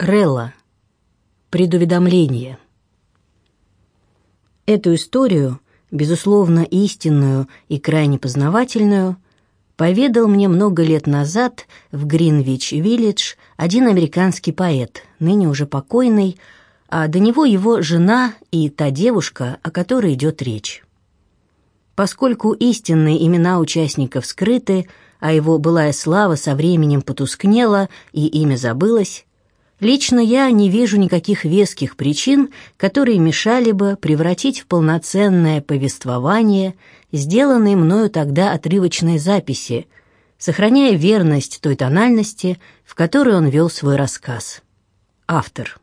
Релла. Предуведомление. Эту историю, безусловно истинную и крайне познавательную, поведал мне много лет назад в Гринвич-Виллидж один американский поэт, ныне уже покойный, а до него его жена и та девушка, о которой идет речь. Поскольку истинные имена участников скрыты, а его былая слава со временем потускнела и имя забылось, Лично я не вижу никаких веских причин, которые мешали бы превратить в полноценное повествование сделанные мною тогда отрывочные записи, сохраняя верность той тональности, в которой он вел свой рассказ. Автор.